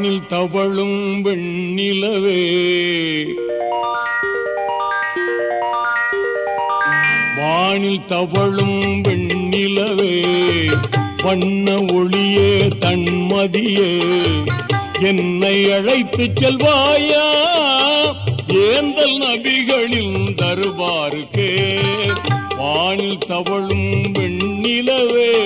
தவழும் வெண்ணிலவே. வானில் தவழும் வெண்ணிலவே வண்ண ஒளியே தன்மதியே. என்னை அழைத்து செல்வாயா? ஏந்தல் நபிகளின் தருவாருக்கே. வானில் தவழும் வெண்ணிலவே.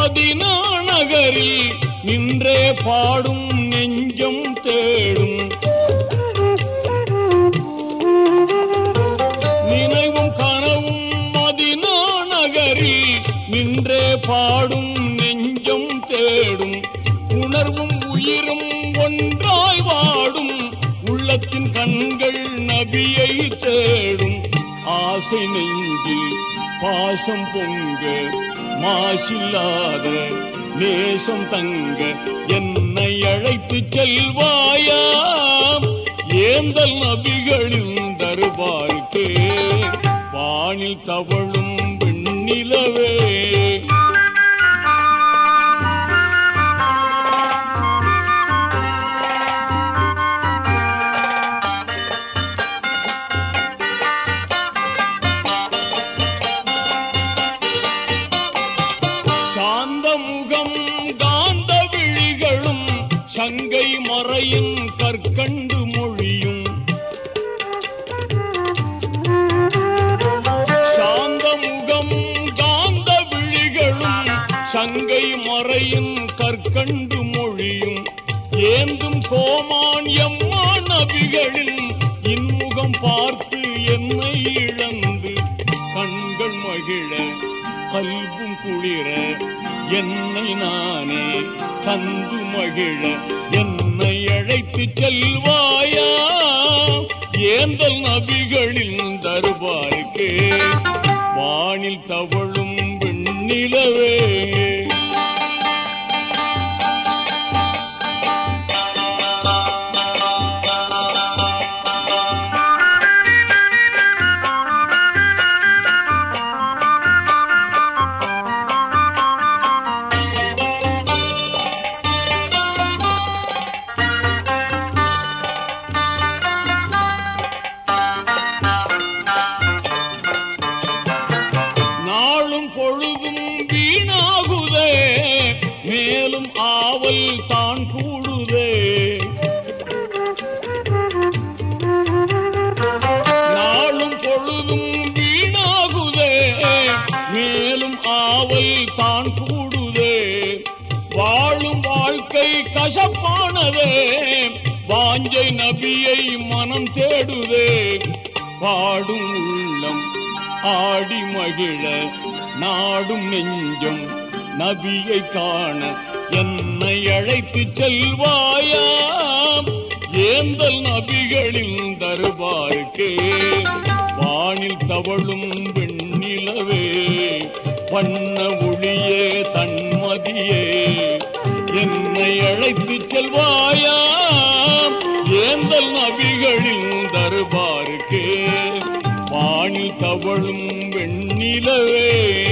மதினா நகரில் நின்றே பாடும் நெஞ்சம் தேடும். நினைவும் கனவும் மதினா நகரில் நின்றே பாடும் நெஞ்சம் தேடும். உணர்வும் உயிரும் ஒன்றாய் வாடும். உள்ளத்தின் கண்கள் நபியை தேடும். ஆசை நெஞ்சில் பாசம் பொங்க மாசில்லாத நேசம் தங்க என்னை அழைத்து செல்வாயாம். ஏந்தல் நபிகளின் தருபாருக்கு வானில் தவழும் வெண்ணிலவே சாந்த முகம் காந்த விழிகளும் சங்கை மறையும் கற்கண்டு மொழியும். சாந்த முகம் காந்த விழிகளும் சங்கை மறையும் கற்கண்டு மொழியும். ஏந்தும் கோமான் எம்மா நபிகளின் இன்முகம் பார்த்து என்னை இழந்து கண்கள் மகிழ கல்வும் குளிர என்னை நானே தந்து மகிழ. என்னை அழைத்து செல்வாயா? ஏந்தல் நபிகளின் தருபாருக்கு. வானில் தவழும் வெண்ணிலவே. ஆவல் தான் கூடுதே. நாளும் பொழுதும் வீணாகுதே. மேலும் ஆவல் தான் கூடுதே. வாழும் வாழ்க்கை கசப்பானதே. வாஞ்சை நபியை மனம் தேடுதே. பாடும் உள்ளம் ஆடி மகிழ நாடும் நெஞ்சம் நபியை காண. என்னை அழைத்து செல்வாயா ஏந்தல் நபிகளின் தருபாருக்கே. வானில் தவழும் வெண்ணிலவே பண்ண ஒளியே தன்மதியே. என்னை அழைத்து செல்வாயா ஏந்தல் நபிகளின் தருபாருக்கே. வானில் தவழும் வெண்ணிலவே